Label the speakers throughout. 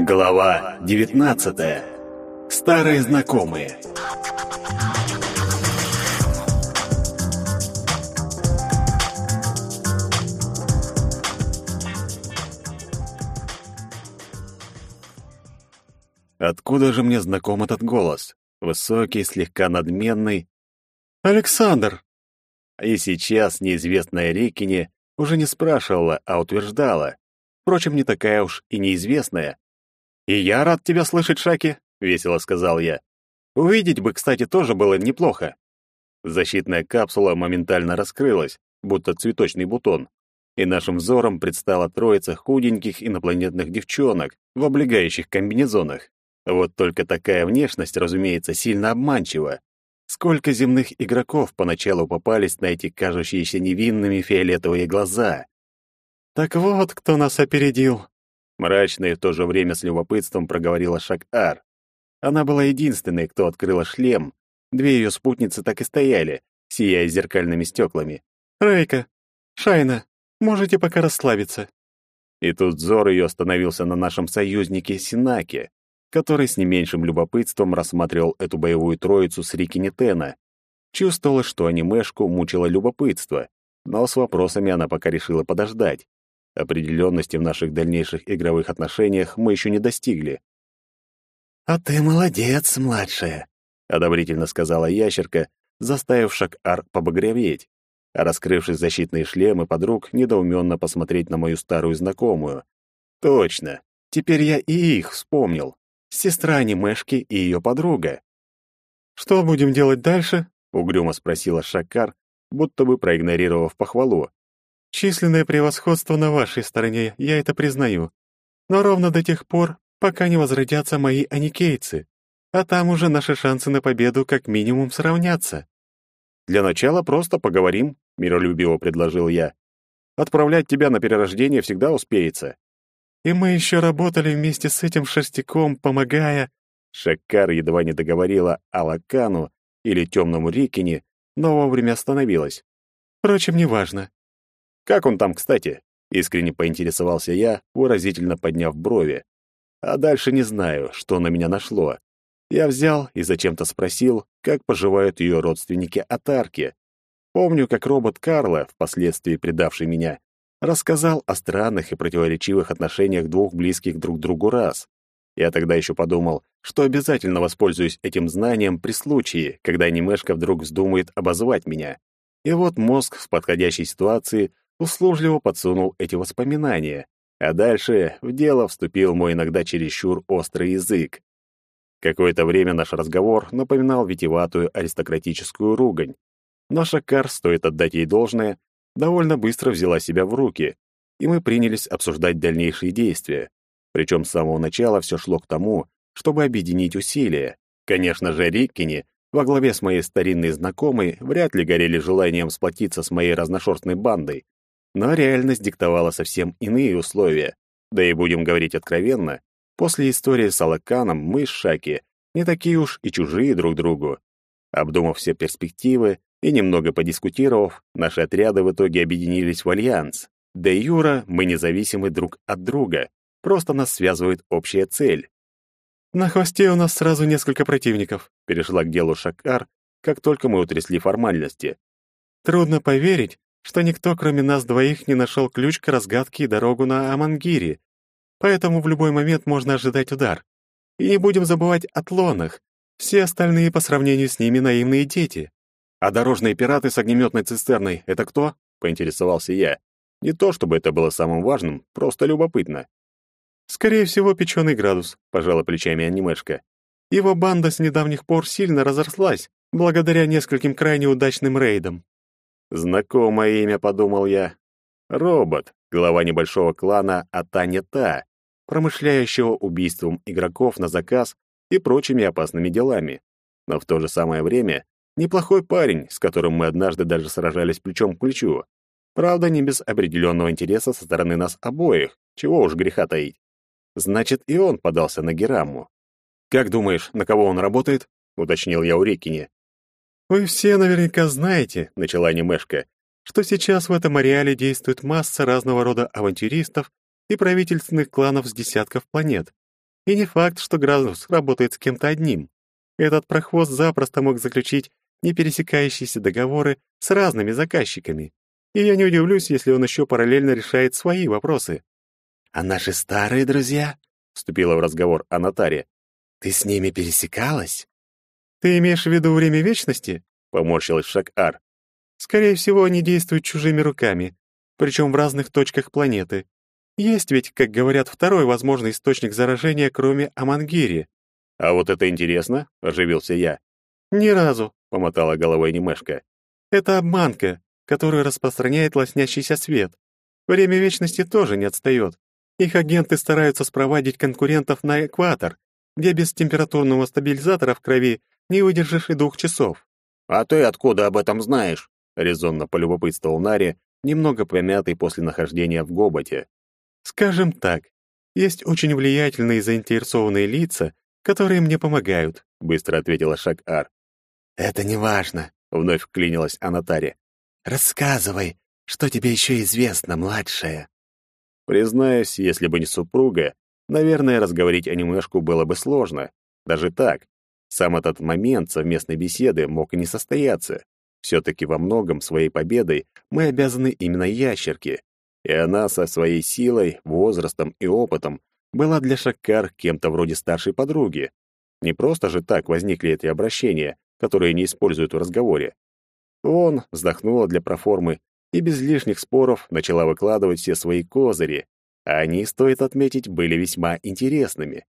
Speaker 1: Глава 19. Старые знакомые. Откуда же мне знаком этот голос? Высокий, слегка надменный. «Александр!» И сейчас неизвестная Рикине уже не спрашивала, а утверждала. Впрочем, не такая уж и неизвестная. «И я рад тебя слышать, Шаки», — весело сказал я. «Увидеть бы, кстати, тоже было неплохо». Защитная капсула моментально раскрылась, будто цветочный бутон, и нашим взором предстала троица худеньких инопланетных девчонок в облегающих комбинезонах. Вот только такая внешность, разумеется, сильно обманчива. Сколько земных игроков поначалу попались на эти кажущиеся невинными фиолетовые глаза. «Так вот, кто нас опередил», Мрачно и в то же время с любопытством проговорила Шак-Ар. Она была единственной, кто открыла шлем. Две ее спутницы так и стояли, сияя зеркальными стеклами. «Рейка, Шайна, можете пока расслабиться». И тут взор ее остановился на нашем союзнике Синаке, который с не меньшим любопытством рассматривал эту боевую троицу с Рики Нетена. Чувствовала, что анимешку мучило любопытство, но с вопросами она пока решила подождать. Определенности в наших дальнейших игровых отношениях мы еще не достигли.
Speaker 2: «А ты молодец, младшая», — одобрительно сказала ящерка, заставив Шак-Ар побагроветь, а раскрывшись защитные шлемы подруг, недоуменно посмотреть на мою старую знакомую. «Точно, теперь я и их вспомнил. Сестра анимешки и ее подруга». «Что будем делать дальше?» — угрюмо спросила Шакар, будто бы проигнорировав похвалу. Численное превосходство на вашей стороне, я это признаю. Но ровно до тех пор, пока не возродятся мои аникейцы. А там уже наши шансы на победу как минимум сравнятся. Для начала просто поговорим, миролюбиво предложил я. Отправлять тебя на перерождение всегда успеется. И мы еще работали вместе с этим шерстяком, помогая... Шаккар едва не договорила о Лакану или темному Рикине, но вовремя остановилась. Впрочем, неважно. Как он там, кстати? Искренне поинтересовался я, выразительно подняв брови. А дальше не знаю, что на меня нашло. Я взял и зачем-то спросил, как поживают ее родственники Атарки. Помню, как робот Карла, впоследствии предавший меня, рассказал о странных и противоречивых отношениях двух близких друг другу рас. Я тогда еще подумал, что обязательно воспользуюсь этим знанием при случае, когда анимешка вдруг вздумает обозвать меня. И вот мозг в подходящей ситуации услужливо подсунул эти воспоминания, а дальше в дело вступил мой иногда чересчур острый язык. Какое-то время наш разговор напоминал витиеватую аристократическую ругань. Но Шакар, стоит отдать ей должное, довольно быстро взяла себя в руки, и мы принялись обсуждать дальнейшие действия. Причем с самого начала все шло к тому, чтобы объединить усилия. Конечно же, Риккини во главе с моей старинной знакомой вряд ли горели желанием сплотиться с моей разношерстной бандой, но реальность диктовала совсем иные условия. Да и будем говорить откровенно, после истории с Алаканом мы с Шаки не такие уж и чужие друг другу. Обдумав все перспективы и немного подискутировав, наши отряды в итоге объединились в альянс. Де юра мы независимы друг от друга, просто нас связывает общая цель. «На хвосте у нас сразу несколько противников», — перешла к делу Шакар, как только мы утрясли формальности. «Трудно поверить, что никто, кроме нас двоих, не нашел ключ к разгадке и дорогу на Амангири, поэтому в любой момент можно ожидать удар. И не будем забывать о тлонах. Все остальные по сравнению с ними наивные дети. А дорожные пираты с огнеметной цистерной — это кто? — поинтересовался я. Не то чтобы это было самым важным, просто любопытно. «Скорее всего, печеный градус», — пожала плечами анимешка. «Его банда с недавних пор сильно разрослась, благодаря нескольким крайне удачным рейдам. Знакомое имя, подумал я. Робот, глава небольшого клана Атанета, промышляющего убийством игроков на заказ и прочими опасными делами. Но в то же самое время неплохой парень, с которым мы однажды даже сражались плечом к плечу. Правда, не без определенного интереса со стороны нас обоих, чего уж греха таить. Значит, и он подался на Герамму. «Как думаешь, на кого он работает?» — уточнил я у Рекини. «Вы все наверняка знаете, — начала анимешка, — что сейчас в этом ареале действует масса разного рода авантюристов и правительственных кланов с десятков планет.
Speaker 1: И не факт, что Градус работает с кем-то одним. Этот прохвост запросто мог заключить непересекающиеся договоры с разными заказчиками. И я не удивлюсь, если он еще параллельно решает свои вопросы.
Speaker 2: «А наши старые друзья?» — вступила в разговор Анатария. «Ты с ними пересекалась?»
Speaker 1: «Ты имеешь в виду время вечности?» — поморщилась Шак-Ар. «Скорее всего, они действуют чужими руками, причем в разных точках планеты. Есть ведь, как говорят, второй возможный источник заражения, кроме Амангири.
Speaker 2: А вот это интересно, оживился я.
Speaker 1: Ни разу, помотала головой Немешка. Это обманка, которая распространяет лоснящийся свет. Время вечности тоже не отстает. Их агенты стараются спровадить конкурентов на экватор, где без температурного стабилизатора в крови не выдержишь и двух часов.
Speaker 2: А ты откуда об этом знаешь? резонно полюбопытствовал Нари, немного помятый после нахождения в Гоботе.
Speaker 1: Скажем так, есть очень влиятельные заинтересованные лица, которые мне помогают, быстро ответила Шак-Ар.
Speaker 2: Это не важно, вновь вклинилась Анатария. Рассказывай, что тебе еще известно, младшая.
Speaker 1: Признаюсь, если бы не супруга, наверное, разговорить анимешку было бы сложно. Даже так. Сам этот момент совместной беседы мог и не состояться. Все-таки во многом своей победой мы обязаны именно ящерке и она со своей силой, возрастом и опытом была для Шаккар кем-то вроде старшей подруги. Не просто же так возникли эти обращения, которые не используют в разговоре. Он вздохнула для проформы и без лишних споров начала выкладывать все свои козыри, а они, стоит отметить, были весьма интересными.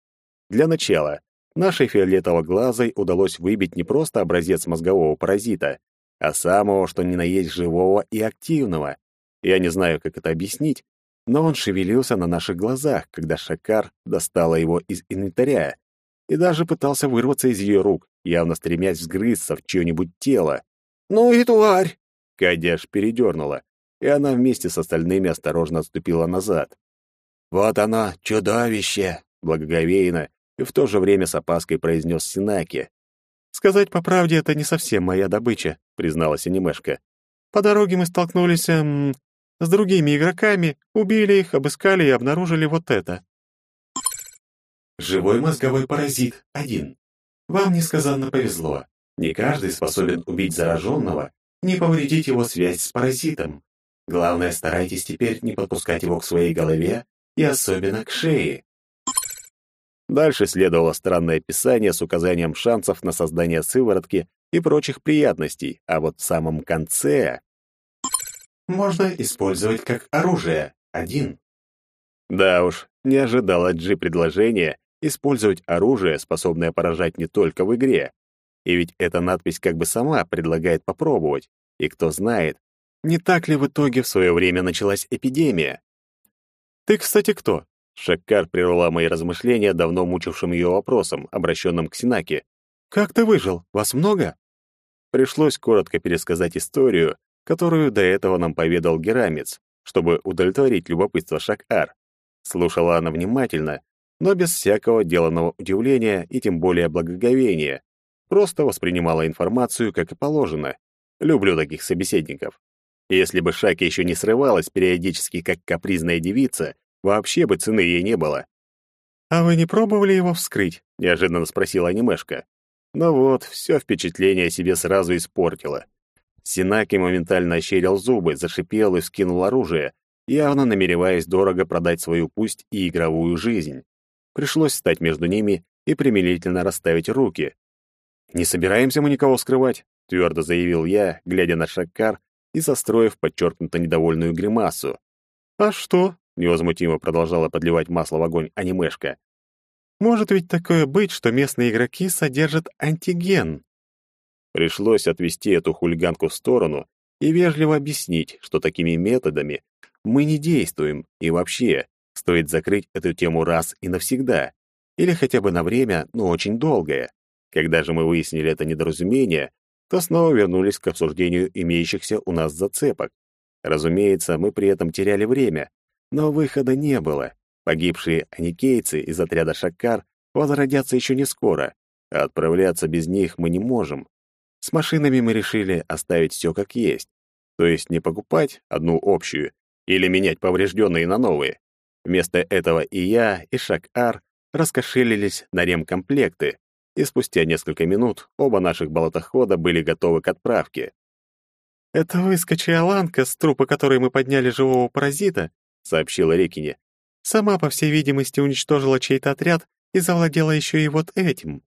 Speaker 1: Для начала, нашей фиолетово-глазой удалось выбить не просто образец мозгового паразита, а самого, что ни на есть живого и активного, я не знаю, как это объяснить, но он шевелился на наших глазах, когда Шакар достала его из инвентаря и даже пытался вырваться из ее рук, явно стремясь взгрызться в чье-нибудь тело.
Speaker 2: «Ну и тварь!»
Speaker 1: Кадя аж передернула, и она вместе с остальными осторожно отступила назад.
Speaker 2: «Вот оно, чудовище!» — благоговейно и в то же время с опаской произнес Синаки.
Speaker 1: «Сказать по правде, это не совсем моя добыча», — призналась анимешка. «По дороге мы столкнулись эм, с другими игроками, убили их, обыскали и обнаружили вот это.
Speaker 3: Живой мозговой паразит — один. Вам несказанно повезло. Не каждый способен убить зараженного, не повредить его связь с паразитом. Главное, старайтесь теперь не подпускать его к своей голове и особенно к шее.
Speaker 1: Дальше следовало странное описание с указанием шансов на создание сыворотки и прочих приятностей, а вот в самом конце
Speaker 3: можно использовать как оружие. Один.
Speaker 1: Да уж, не ожидал от Джи предложения использовать оружие, способное поражать не только в игре. И ведь эта надпись как бы сама предлагает попробовать. И кто знает, не так ли в итоге в свое время началась эпидемия? «Ты, кстати, кто?» Шаккар прервала мои размышления, давно мучившим ее вопросом, обращенным к Синаке. «Как ты выжил? Вас много?» Пришлось коротко пересказать историю, которую до этого нам поведал Герамец, чтобы удовлетворить любопытство Шак-Ар. Слушала она внимательно, но без всякого деланного удивления и тем более благоговения. Просто воспринимала информацию, как и положено. Люблю таких собеседников. Если бы Шаки еще не срывалась периодически, как капризная девица, вообще бы цены ей не было. «А вы не пробовали его вскрыть?» — неожиданно спросила анимешка. Но ну вот, все впечатление себе сразу испортила. Синаки моментально ощерил зубы, зашипел и вскинул оружие, явно намереваясь дорого продать свою пусть и игровую жизнь. Пришлось встать между ними и примирительно расставить руки. «Не собираемся мы никого скрывать», — твердо заявил я, глядя на Шаккар и состроив подчеркнуто недовольную гримасу. «А что?» — невозмутимо продолжала подливать масло в огонь анимешка. «Может ведь такое быть, что местные игроки содержат антиген, Пришлось отвести эту хулиганку в сторону и вежливо объяснить, что такими методами мы не действуем, и вообще стоит закрыть эту тему раз и навсегда, или хотя бы на время, но очень долгое. Когда же мы выяснили это недоразумение, то снова вернулись к обсуждению имеющихся у нас зацепок. Разумеется, мы при этом теряли время, но выхода не было. Погибшие аникейцы из отряда Шаккар возродятся еще не скоро, а отправляться без них мы не можем. С машинами мы решили оставить все как есть, то есть не покупать одну общую или менять поврежденные на новые. Вместо этого и я, и Шак-Ар раскошелились на ремкомплекты, и спустя несколько минут оба наших болотохода были готовы к отправке.
Speaker 2: «Это выскочи Аланка, с трупа которой мы подняли живого паразита», — сообщила Рекине. «Сама, по всей видимости, уничтожила чей-то отряд и завладела еще и вот этим».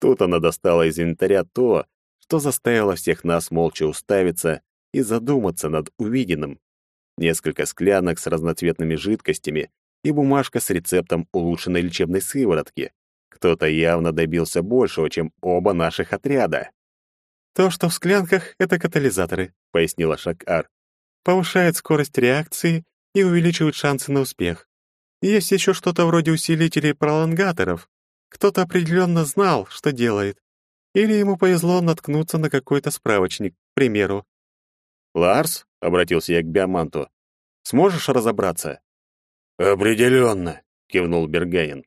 Speaker 1: Тут она достала из инвентаря то, что заставило всех нас молча уставиться и задуматься над увиденным. Несколько склянок с разноцветными жидкостями и бумажка с рецептом улучшенной лечебной сыворотки. Кто-то явно добился большего, чем оба наших отряда.
Speaker 2: «То, что в склянках, — это катализаторы», — пояснила Шак-Ар. «Повышает скорость реакции и увеличивает шансы на успех. Есть еще что-то вроде усилителей пролонгаторов. Кто-то определенно знал, что делает. Или ему повезло наткнуться на какой-то справочник, к примеру.
Speaker 1: «Ларс?» — обратился я к Биоманту. «Сможешь разобраться?»
Speaker 3: «Определенно», — кивнул
Speaker 1: Бергаин.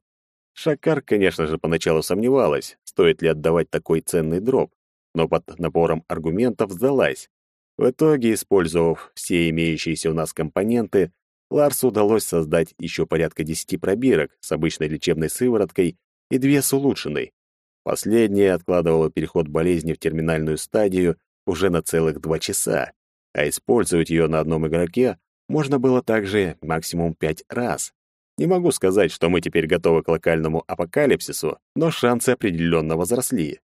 Speaker 1: Шакар, конечно же, поначалу сомневалась, стоит ли отдавать такой ценный дроп, но под напором аргументов сдалась. В итоге, использовав все имеющиеся у нас компоненты, Ларсу удалось создать еще порядка десяти пробирок с обычной лечебной сывороткой и две с улучшенной. Последняя откладывала переход болезни в терминальную стадию уже на целых два часа, а использовать ее на одном игроке можно было также максимум пять раз. Не могу сказать, что мы теперь готовы к локальному апокалипсису, но шансы определенно возросли.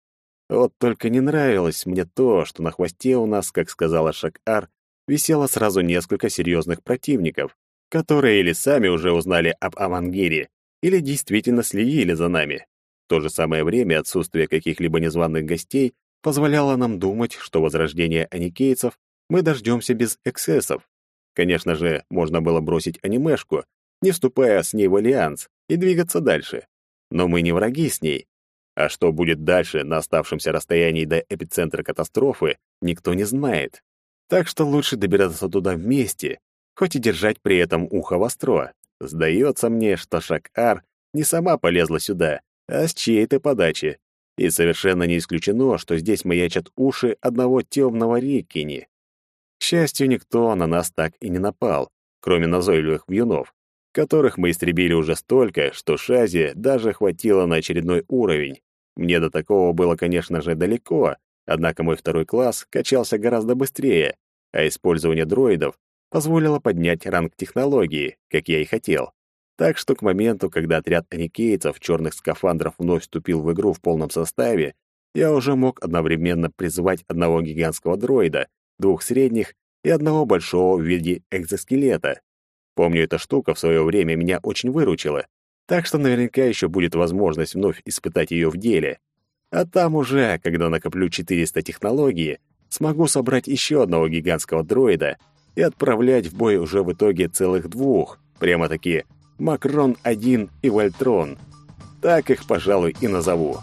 Speaker 1: Вот только не нравилось мне то, что на хвосте у нас, как сказала Шак-Ар, висело сразу несколько серьезных противников, которые или сами уже узнали об Авангире, или действительно следили за нами. В то же самое время отсутствие каких-либо незваных гостей позволяло нам думать, что возрождение аникейцев мы дождемся без эксцессов. Конечно же, можно было бросить анимешку, не вступая с ней в альянс, и двигаться дальше. Но мы не враги с ней. А что будет дальше на оставшемся расстоянии до эпицентра катастрофы, никто не знает. Так что лучше добираться туда вместе, хоть и держать при этом ухо востро. Сдается мне, что Шак-Ар не сама полезла сюда, а с чьей-то подачи. И совершенно не исключено, что здесь маячат уши одного темного Риккини. К счастью, никто на нас так и не напал, кроме назойливых вьюнов, которых мы истребили уже столько, что Шази даже хватило на очередной уровень. Мне до такого было, конечно же, далеко, однако мой второй класс качался гораздо быстрее, а использование дроидов позволило поднять ранг технологии, как я и хотел. Так что к моменту, когда отряд аникейцев черных скафандров вновь вступил в игру в полном составе, я уже мог одновременно призвать одного гигантского дроида, двух средних и одного большого в виде экзоскелета. Помню, эта штука в свое время меня очень выручила, так что наверняка еще будет возможность вновь испытать ее в деле. А там уже, когда накоплю 400 технологий, смогу собрать еще одного гигантского дроида и отправлять в бой уже в итоге целых двух, прямо-таки Макрон-1 и Вольтрон. Так их, пожалуй, и назову.